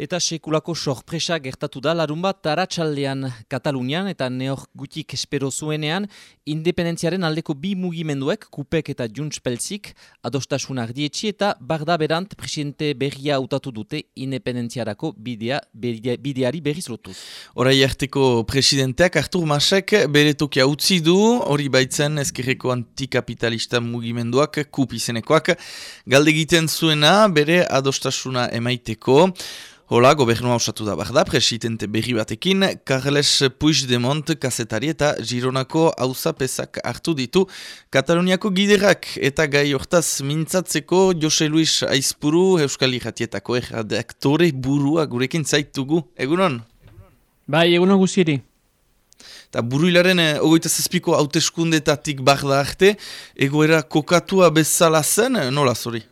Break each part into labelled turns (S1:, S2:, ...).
S1: Eta sekulako sorpresa gertatu da larun bat taratxaldean Katalunian eta neor gutik espero zuenean independentziaren aldeko bi mugimenduek, kupek eta juntspelzik, adostasunak dietxi eta barda berant presidente berria utatu dute independentziarako bidea, bideari berriz lotuz.
S2: Horai harteko presidenteak Artur Masek bere tokia utzi du, hori baitzen ezkerreko antikapitalista mugimenduak, kup izenekoak, galde egiten zuena bere adostasuna emaiteko, Hola, gobernua osatu da da, presidente berri batekin, Carles Puigdemont kazetari eta Gironako pesak hartu ditu Kataloniako giderak eta gai hortaz mintzatzeko Jose Luis Aizpuru, Euskal Iratietako erradeaktore burua gurekin zaitugu. Egunon?
S3: Bai, egunon guziri.
S2: Eta buruilaren e, ogoita zazpiko hauteskundetatik da arte, egoera kokatua bezala zen, nola zori?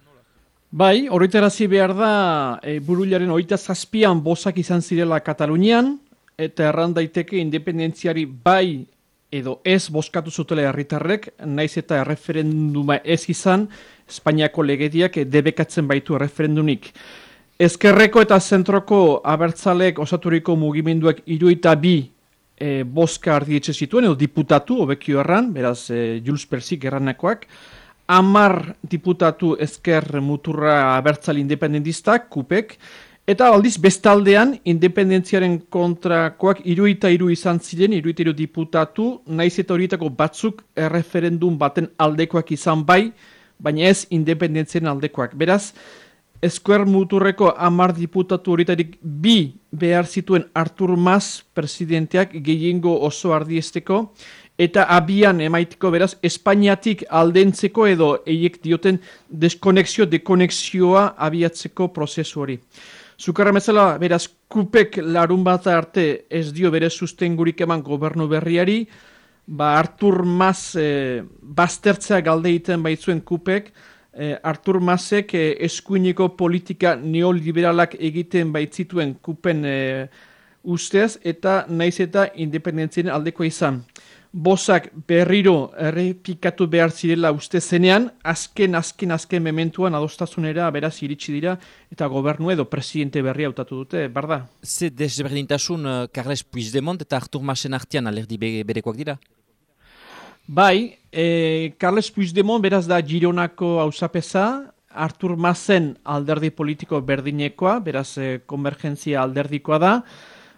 S3: Bai, horretarazi behar da, e, buruilaren oita zazpian bozak izan zirela Katalunian, eta erran daiteke independentziari bai edo ez bozkatu zutela herritarrek, naiz eta erreferenduma ez izan, Espainiako legediak debekatzen baitu erreferendunik. Ezkerreko eta zentroko abertzalek osaturiko mugimenduak iruita bi e, bozka ardietxe zituen, edo diputatu, obekio erran, beraz e, Jules Persik erranekoak, amar diputatu ezker muturra abertzal independentistak, kupek, eta aldiz bestaldean independentziaren kontrakoak iruita iru izan ziren, iruita iru diputatu, naiz eta horietako batzuk erreferendum baten aldekoak izan bai, baina ez independentziaren aldekoak. Beraz, Eskuer muturreko amar diputatu horitarik bi behar zituen Artur Mas presidenteak gehiengo oso ardiesteko, eta abian emaitiko beraz Espainiatik aldentzeko edo eiek dioten deskonexio, dekonexioa abiatzeko prozesu hori. Zukarra beraz, kupek larun bat arte ez dio bere sustengurik eman gobernu berriari, ba Artur Mas e, baztertzea galde egiten baitzuen kupek, e, Artur Masek e, eskuiniko politika neoliberalak egiten baitzituen kupen e, ustez, eta naiz eta independentzien aldeko izan bozak berriro errepikatu behar zirela uste zenean, azken, azken, azken mementuan adostasunera beraz iritsi dira eta gobernu edo presidente berri hautatu dute, barda?
S1: Ze desberdintasun uh, Carles Puigdemont eta Artur Masen artian alerdi berekoak dira?
S3: Bai, e, Carles Puigdemont beraz da Gironako hausapesa, Artur Masen alderdi politiko berdinekoa, beraz e, konvergentzia alderdikoa da,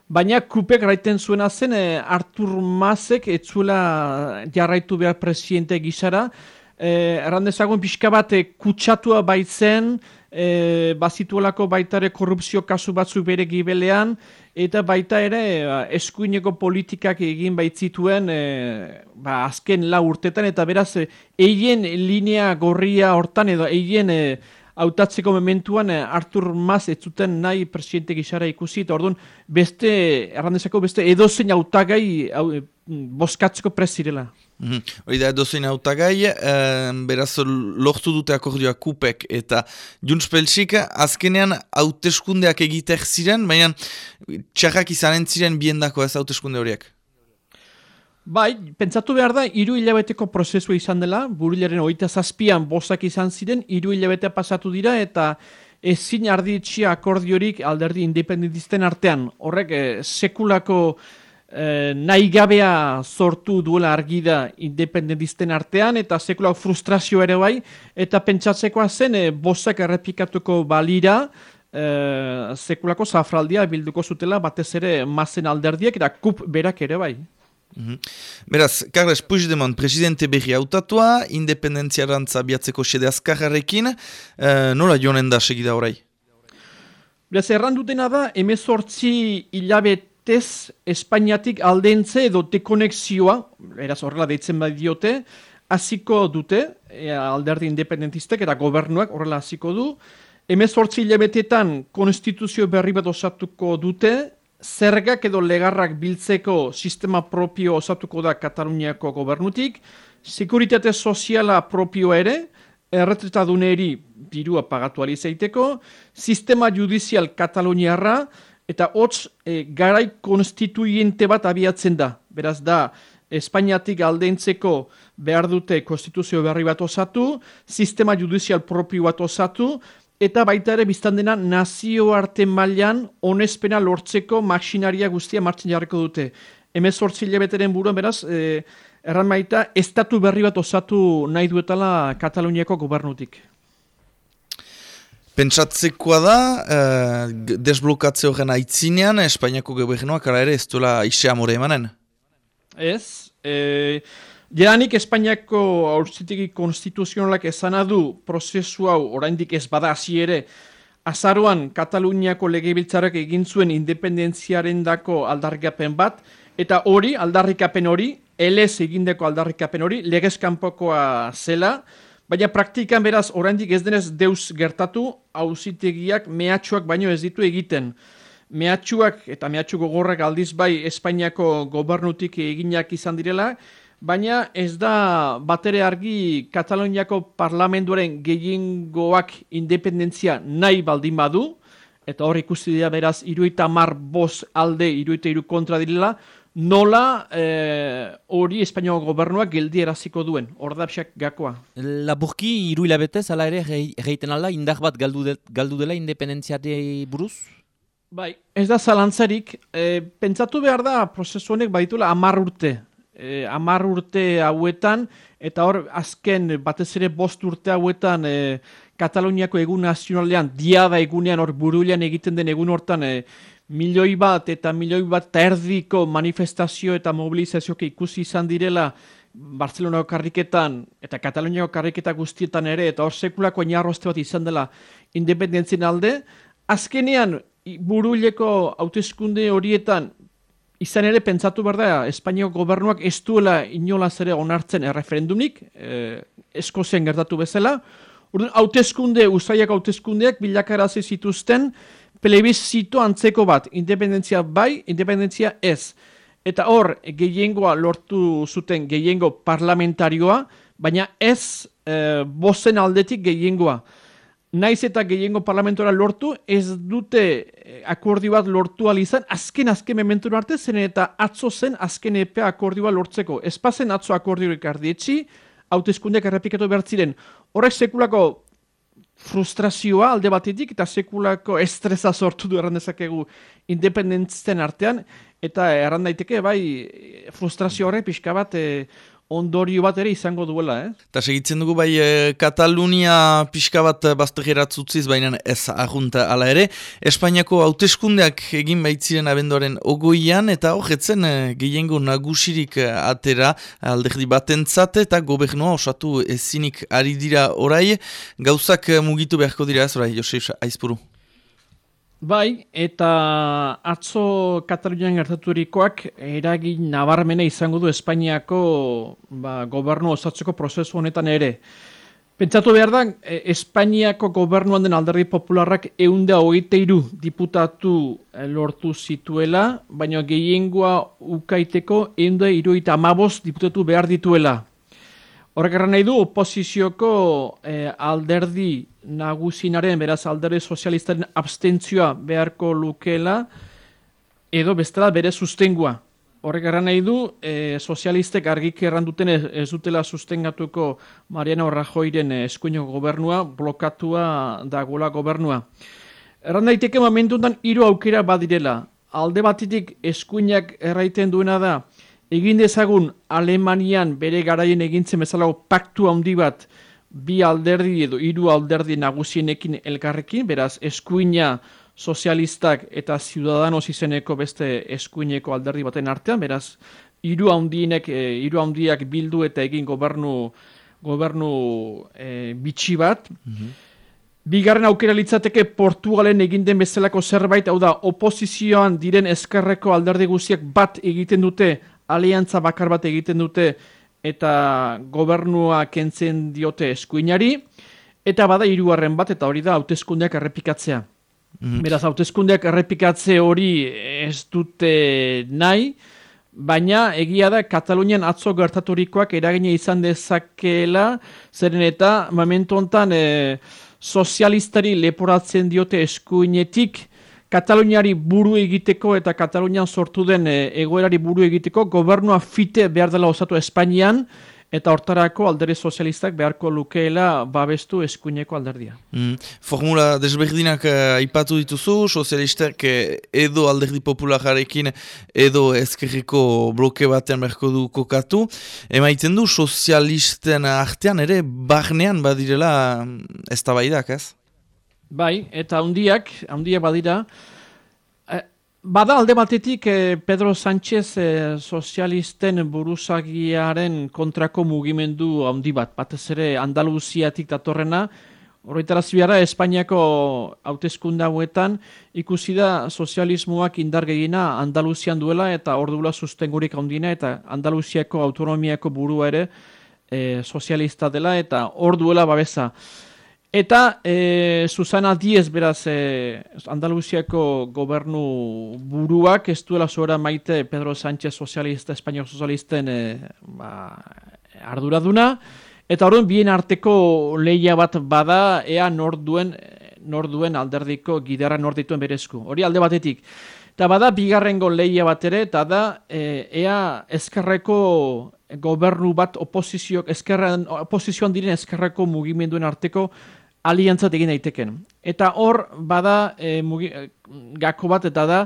S3: Baina kupek raiten zuena zen, eh, Artur Masek etzuela jarraitu behar presidente gizara. Eh, Errandezagun pixka bat eh, kutsatua baitzen, eh, bazituelako baita ere korrupzio kasu batzu bere gibelean, eta baita ere eh, eskuineko politikak egin baitzituen eh, ba, azken la urtetan, eta beraz, eh, linea gorria hortan edo eien... Eh, hautatzeko mementuan eh, Artur Mas ez zuten nahi presidente gizara ikusi, eta orduan beste, errandezako beste edozein hautagai hau, e, boskatzeko prezirela.
S2: Mm -hmm. Hori da edozein hautagai, e, beraz lortu dute akordioa kupek eta Junspelsik azkenean hauteskundeak egiteak ziren, baina txarrak izanen ziren biendako ez hauteskunde horiek.
S3: Bai, pentsatu behar da, iru hilabeteko prozesua izan dela, burilaren oita zazpian bozak izan ziren, iru hilabetea pasatu dira, eta ezin arditxia akordiorik alderdi independentisten artean. Horrek, eh, sekulako eh, nahi gabea sortu duela argida independentisten artean, eta sekulako frustrazio ere bai, eta pentsatzekoa zen, eh, bozak errepikatuko balira, eh, sekulako zafraldia bilduko zutela, batez ere mazen alderdiek, eta kup berak ere bai.
S2: Mm Beraz, Carles Puigdemont presidente berri autatua, independentziarantza biatzeko sede azkarrarekin, uh, nola joanen da segida orai?
S3: Beraz, errandutena da, emezortzi hilabetez Espainiatik aldentze edo dekonexioa, eraz horrela deitzen diote, hasiko dute, e, alderdi independentistek eta gobernuak horrela hasiko du, emezortzi hilabetetan konstituzio berri bat osatuko dute, zergak edo legarrak biltzeko sistema propio osatuko da Kataluniako gobernutik, sekuritate soziala propio ere, erretretaduneri birua pagatu alizaiteko, sistema judizial Kataluniarra, eta hotz e, garai konstituiente bat abiatzen da. Beraz da, Espainiatik aldeintzeko behar dute konstituzio berri bat osatu, sistema judizial propio bat osatu, eta baita ere biztan dena nazioarte mailan onespena lortzeko maksinaria guztia martxin jarriko dute. Hemez hortzile beteren buruan beraz, e, erran baita, estatu berri bat osatu nahi duetala Kataluniako gobernutik.
S2: Pentsatzekoa da, eh, desblokatze horren aitzinean, Espainiako gobernuak ara ere ez duela ise amore emanen?
S3: Ez, e, Jeranik Espainiako aurzitegi konstituzionalak esan du prozesu hau oraindik ez bada hasi ere azaruan Kataluniako legebiltzarrak egin zuen independentziaren dako aldarrikapen bat eta hori, aldarrikapen hori, elez egindeko aldarrikapen hori, legezkanpokoa zela, baina praktikan beraz oraindik ez denez deus gertatu auzitegiak mehatxuak baino ez ditu egiten. Mehatxuak eta mehatxu gogorrak aldiz bai Espainiako gobernutik eginak izan direla, baina ez da batere argi Kataloniako parlamentuaren gehiengoak independentzia nahi baldin badu, eta hor ikusti dira beraz iruita mar bos alde, iruita iru kontra direla, nola eh, hori e, Espainiako gobernuak geldi eraziko duen, hor gakoa.
S1: Laburki iru hilabetez, ala ere, geiten alda, indar bat galdu, de, galdu dela independentziari buruz?
S3: Bai, ez da zalantzarik, e, pentsatu behar da prozesu honek baitula amar urte, e, amar urte hauetan, eta hor azken batez ere bost urte hauetan e, Kataloniako egun nazionalean, diada egunean hor burulean egiten den egun hortan e, milioi bat eta milioi bat eta erdiko manifestazio eta mobilizazio ikusi izan direla Barcelonako karriketan eta Kataloniako karriketa guztietan ere eta hor sekulako inarrozte bat izan dela independentzien alde, azkenean buruleko hauteskunde horietan Izan ere, pentsatu behar da, Espainiako gobernuak ez duela inolaz ere onartzen erreferendumik, eh, eskozen gertatu bezala. Urduan, hautezkunde, usaiak hautezkundeak bilakarazi zituzten, plebizito antzeko bat, independentzia bai, independentzia ez. Eta hor, gehiengoa lortu zuten gehiengo parlamentarioa, baina ez eh, bozen aldetik gehiengoa naiz eta gehiengo parlamentora lortu, ez dute eh, akordi bat lortu izan, azken azken mementu arte zen eta atzo zen azken epea akordi bat lortzeko. Ez pasen atzo akordi hori kardietxi, hautezkundeak errepikatu behar ziren. Horrek sekulako frustrazioa alde batetik eta sekulako estresa sortu du erran dezakegu independentzten artean, eta erran daiteke bai frustrazio horre pixka bat e, ondorio bat ere izango duela, eh?
S2: Ta segitzen dugu bai e, Katalunia pixka bat baztegerat zutziz, baina ez ahunta ala ere. Espainiako hauteskundeak egin baitziren abendoren ogoian, eta horretzen e, gehiengo nagusirik atera alderdi batentzat eta gobernua osatu ezinik ari dira orai, gauzak mugitu beharko dira ez orai, Josef Aizpuru.
S3: Bai, eta atzo Katalunian gertaturikoak eragin nabarmena izango du Espainiako ba, gobernu osatzeko prozesu honetan ere. Pentsatu behar da, e, Espainiako gobernuan den alderdi popularrak eunda hogeita iru diputatu e, lortu zituela, baina gehiengoa ukaiteko eunda iruita amabos diputatu behar dituela. Horrek erran nahi du, oposizioko eh, alderdi nagusinaren, beraz alderdi sozialistaren abstentzioa beharko lukela, edo bestela bere sustengua. Horrek erran nahi du, eh, sozialistek argik erran duten ez, dutela sustengatuko Mariano Rajoiren eh, eskuino gobernua, blokatua dagoela gobernua. Erran daiteke momentuntan hiru aukera badirela. Alde batitik eskuinak erraiten duena da, egin dezagun Alemanian bere garaien egintzen bezalago paktu handi bat bi alderdi edo hiru alderdi nagusienekin elkarrekin, beraz eskuina sozialistak eta ciudadanos izeneko beste eskuineko alderdi baten artean, beraz hiru handienek eh, hiru handiak bildu eta egin gobernu gobernu e, bitxi bat. Mm Bigarren aukera litzateke Portugalen egin den bezalako zerbait, hau da, oposizioan diren eskerreko alderdi guztiak bat egiten dute aliantza bakar bat egiten dute eta gobernua kentzen diote eskuinari, eta bada hirugarren bat, eta hori da hauteskundeak errepikatzea. Mm Beraz, hauteskundeak errepikatze hori ez dute nahi, baina egia da Katalunian atzo gertaturikoak eragine izan dezakeela, zeren eta momentu honetan e, sozialistari leporatzen diote eskuinetik, Kataluniari buru egiteko eta Katalunian sortu den e, egoerari buru egiteko gobernua fite behar dela osatu Espainian eta hortarako alderi sozialistak beharko lukeela babestu eskuineko alderdia.
S2: Mm. Formula desberdinak uh, aipatu dituzu, sozialistak uh, edo alderdi popularekin edo ezkerreko bloke batean beharko du kokatu. Emaiten du sozialisten artean ere barnean badirela mm, ez tabaidak, ez?
S3: Bai, eta handiak, handiak badira, Bada alde batetik eh, Pedro Sánchez eh, sozialisten buruzagiaren kontrako mugimendu handi bat, batez ere Andaluziatik datorrena, horretara zibiara Espainiako hautezkunda hauetan ikusi da sozialismoak indar gehiena Andaluzian duela eta ordula sustengurik handina eta Andaluziako autonomiako burua ere eh, sozialista dela eta hor duela babesa. Eta e, Susana Diez beraz e, Andaluziako gobernu buruak ez duela zora maite Pedro Sánchez sozialista, espainiak sozialisten e, ba, arduraduna. Eta horren bien arteko leia bat bada ea nor duen, nor duen alderdiko giderra nor dituen berezku. Hori alde batetik. Eta bada bigarrengo leia bat ere, eta da e, ea eskerreko gobernu bat oposizioak, oposizioan diren eskerreko mugimenduen arteko aliantzat egin daiteken. Eta hor, bada, e, mugi, e, gako bat, eta da,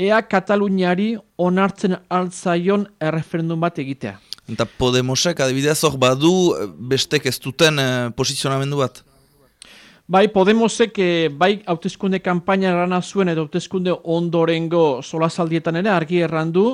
S3: ea Kataluniari onartzen altzaion erreferendum bat egitea.
S2: Eta Podemosek, adibidez, hor badu bestek ez duten e, posizionamendu bat?
S3: Bai, Podemosek, e, bai, hautezkunde kampaina erana zuen, edo hautezkunde ondorengo solazaldietan ere, argi errandu,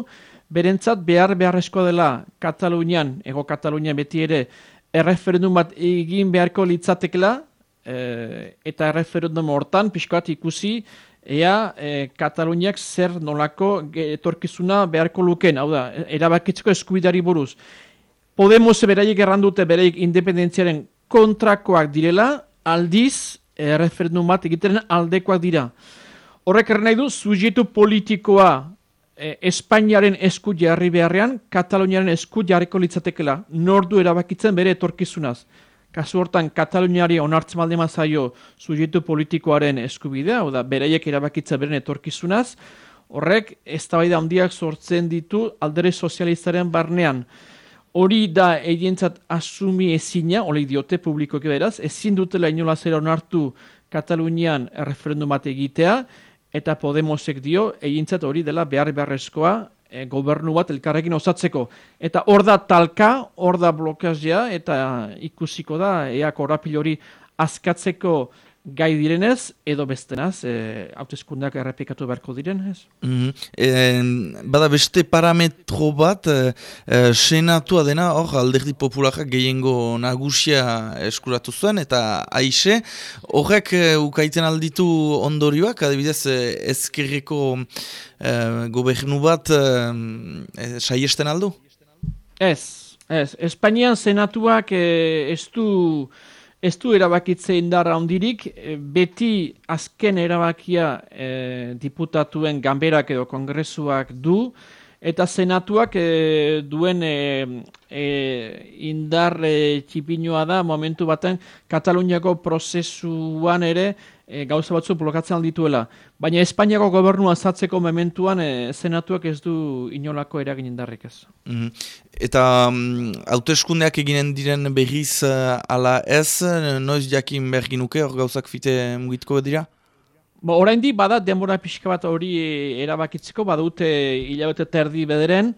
S3: berentzat behar beharrezkoa dela Katalunian, ego Katalunian beti ere, erreferendum bat egin beharko litzatekela, e, eta referendum hortan pixkoat ikusi ea e, Kataluniak zer nolako etorkizuna beharko luken, hau da, erabakitzeko eskubidari buruz. Podemos beraiek errandute beraiek independentziaren kontrakoak direla, aldiz e, referendum bat egiteren aldekoak dira. Horrek erren nahi du, sujetu politikoa e, Espainiaren esku jarri beharrean, Kataluniaren esku jarriko litzatekela, nordu erabakitzen bere etorkizunaz kasu hortan Kataluniari onartzen balde mazaio sujetu politikoaren eskubidea, oda bereiek erabakitza beren etorkizunaz, horrek ez da handiak sortzen ditu aldere sozialistaren barnean. Hori da egientzat asumi ezina, hori diote publikoak beraz, ezin dutela inola zera onartu Katalunian referendum bat egitea, eta Podemosek dio, egintzat hori dela behar beharrezkoa e, gobernu bat elkarrekin osatzeko. Eta hor da talka, hor da blokazia, eta ikusiko da, ea korapil hori azkatzeko gai direnez, edo bestenaz, e, hautezkundak errepikatu beharko direnez.
S2: Mm -hmm. bada beste parametro bat, e, e, senatua dena, hor, alderdi popularak gehiengo nagusia eskuratu zuen, eta aixe, horrek e, ukaiten alditu ondorioak, adibidez, e, ezkerreko e, gobernu bat e, saiesten aldu?
S3: Ez, ez. Espainian senatuak e, ez du ez du erabakitze indarra ondirik, eh, beti azken erabakia e, diputatuen ganberak edo kongresuak du, eta senatuak e, duen e, e, indar e, txipinoa da momentu baten Kataluniako prozesuan ere e, gauza batzu blokatzen dituela. Baina Espainiako gobernua zatzeko momentuan e, senatuak ez du inolako eragin indarrik ez.
S2: Mm Eta um, hauteskundeak eginen diren berriz uh, ala ez, noiz jakin berginuke hor gauzak fite mugitko dira?
S3: Ba, orain di, bada denbora pixka bat hori erabakitzeko, badute hilabete terdi bederen,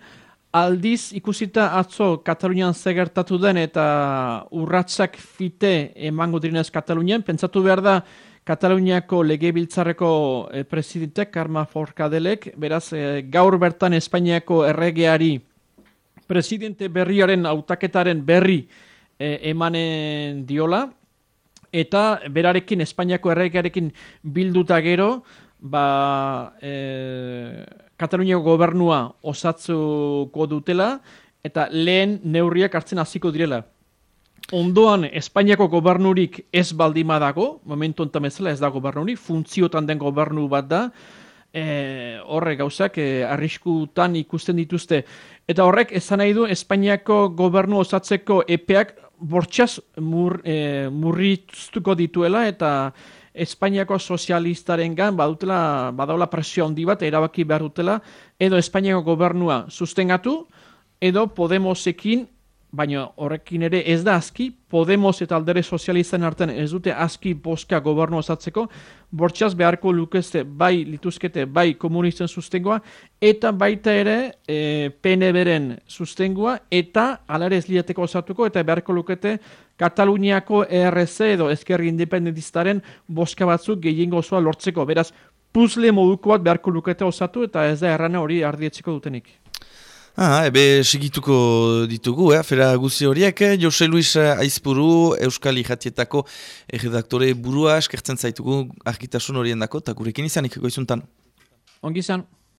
S3: aldiz ikusita atzo Katalunian zegertatu den eta urratsak fite emango direnez Katalunian, pentsatu behar da Kataluniako lege biltzarreko eh, presidentek, Karma Forkadelek, beraz, eh, gaur bertan Espainiako erregeari presidente berriaren autaketaren berri eh, emanen diola, eta berarekin, Espainiako erregearekin bilduta gero, ba, eh, Kataluniako gobernua osatzuko dutela, eta lehen neurriak hartzen hasiko direla. Ondoan, Espainiako gobernurik ez baldima dago, momentu enta ez da gobernurik, funtziotan den gobernu bat da, e, horre gauzak e, arriskutan ikusten dituzte. Eta horrek, esan nahi du, Espainiako gobernu osatzeko epeak bortxaz mur, e, murriztuko dituela, eta Espainiako sozialistaren gan, badutela, badaula presio handi bat, erabaki behar dutela, edo Espainiako gobernua sustengatu, edo Podemosekin baina horrekin ere ez da aski, Podemos eta aldere sozialistan artean ez dute aski boska gobernu osatzeko, bortxaz beharko lukeste bai lituzkete bai komunisten sustengoa, eta baita ere e, PNB-ren sustengoa, eta alare ez liateko osatuko, eta beharko lukete Kataluniako ERC edo Ezkerri Independentistaren boska batzuk gehiengo osoa lortzeko. Beraz, puzle moduko bat beharko lukete osatu, eta ez da errana hori ardietzeko dutenik.
S2: Ah, ebe segituko ditugu, eh? fera guzi horiek, eh? Jose Luis Aizpuru, Euskal Ijatietako redaktore burua eskertzen zaitugu argitasun horien dako, eta gurekin izanik goizuntan.
S3: Ongi izan.